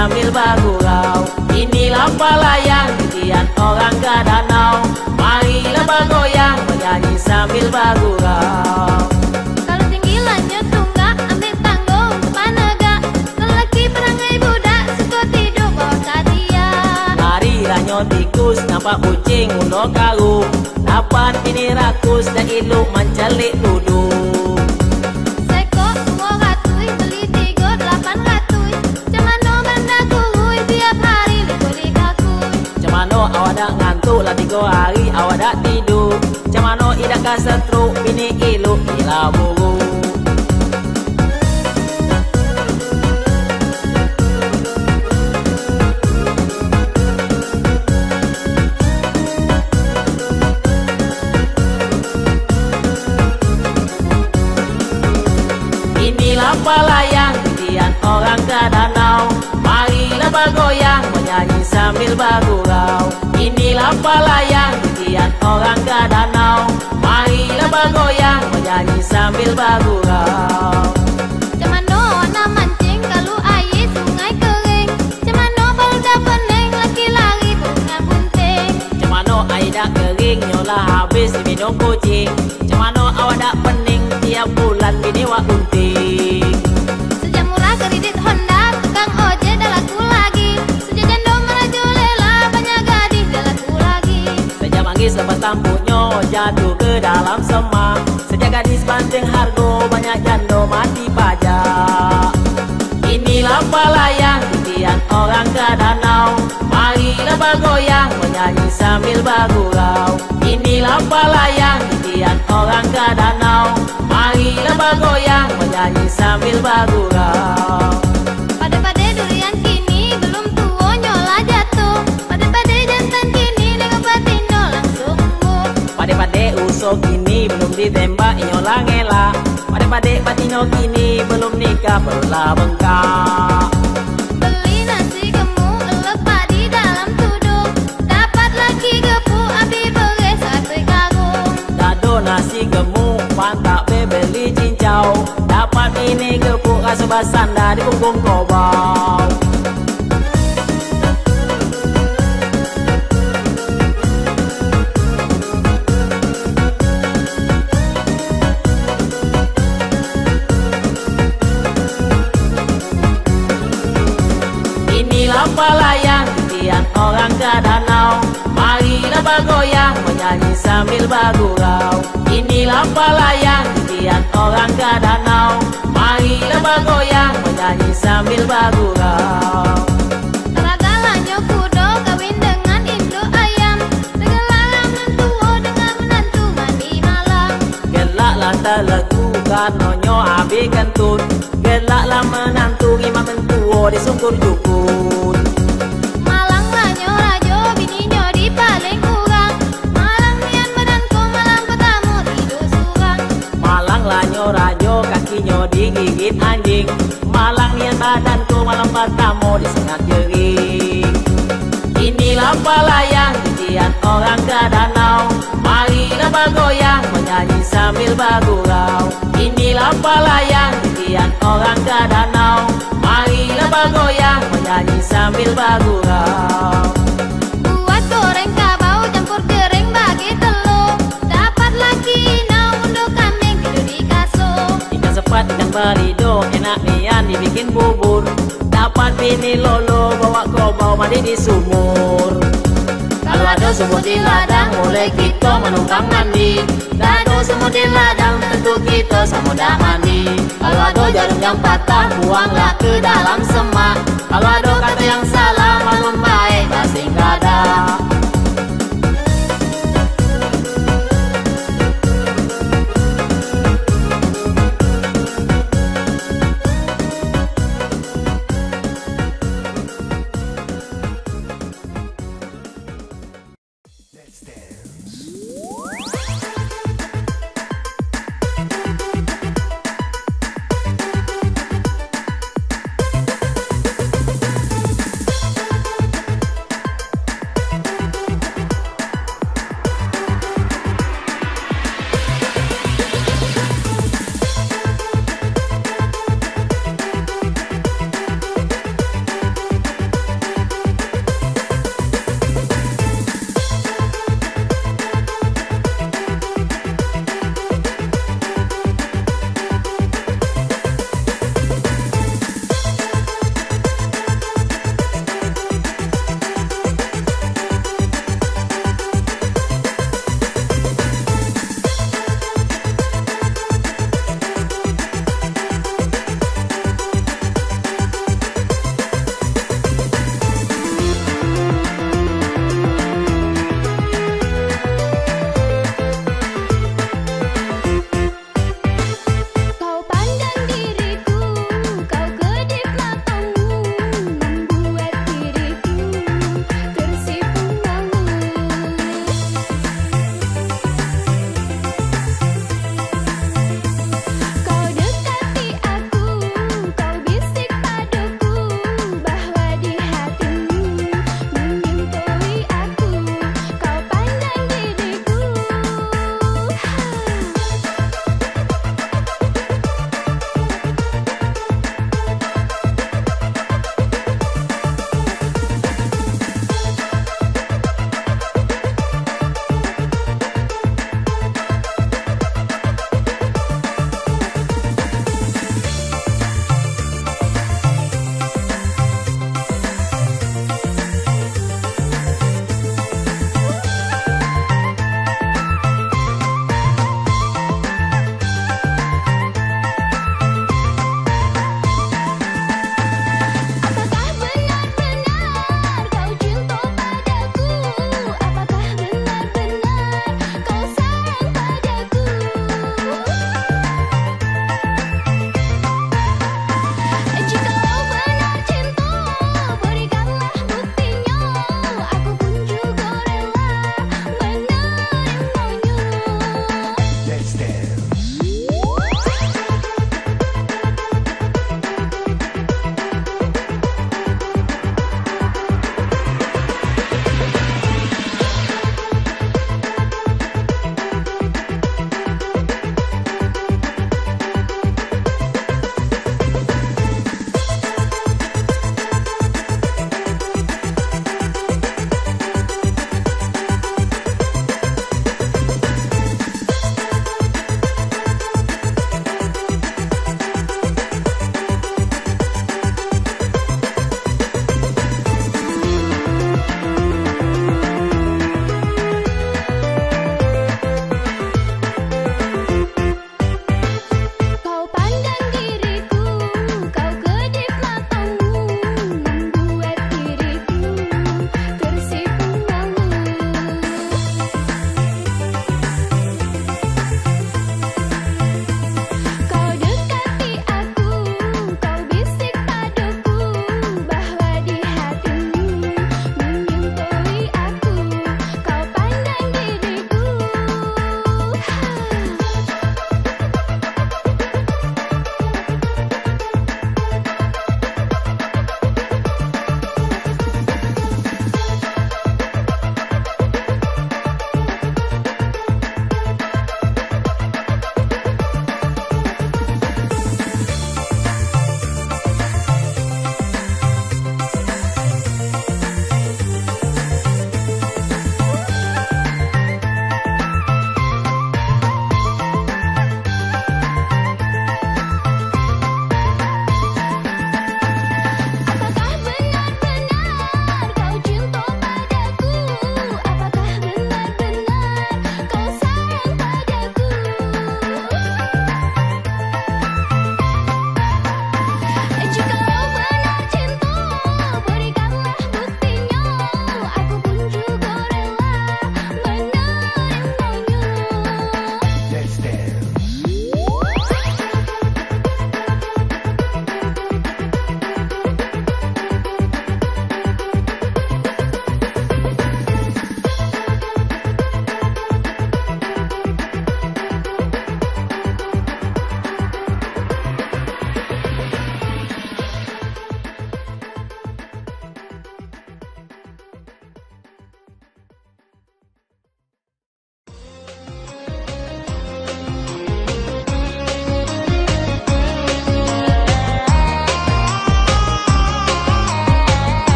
sambil bergurau Inilah palayang titian orang ke danau Marilah bergoyang menyanyi sambil bergurau tikus nampak kucing ulo karung Dapat ini rakus dan iluk mencelik duduk hari awak dak tidur. Cemano idak kasetruk bini iluk gila buru Inilah palayang titian orang ke danau. Marilah bergoyang menyanyi sambil bergurau Inilah palayang titian orang ke danau Marilah bergoyang menyanyi sambil bergurau. Habis kucing. Cemano awak dak pening tiap bulan bini wak unting tampuknya jatuh ke dalam semak. Sejak gadis banting hargo banyak jando mati pajak. Inilah palayang titian orang ke danau. Marilah bergoyang menyanyi sambil bergurau. Inilah palayang titian orang ke danau. Marilah bergoyang menyanyi sambil bergurau Kini belum ditembak nyola ngelak Pade-pade batino kini belum nikah berulah bengkak. Beli nasi padi dalam tudung. Dapat lagi gepuk Abi beres satu karung Dado nasi gemuk pantak be beli cincau. Dapat ini rasa basanda di punggung kobau bergoyang menyanyi sambil bergurau. Inilah palayang titian orang ke danau Marilah bergoyang menyanyi sambil bergurau. Teragalannya kudo kawin dengan induk ayam. Segala menantu dengan menantu anjing Malang yang badanku malam pertama disengat jering. Inilah palayang titian orang ke danau Marilah bergoyang menyanyi sambil bergurau. Inilah palayang titian orang ke danau Marilah bergoyang menyanyi sambil bergurau Sepat, ikan balido, enak nian dibikin bubur. Dapat bini lolo, bawa kobau mandi di sumur. Kalau ada sumur di ladang, boleh kita menumpang mandi. Dado semut di ladang Tentu kita semudah mandi. Kalau ada jarum yang patah Buanglah ke dalam semak. Kalau ada kata yang salah Malum baik basing kada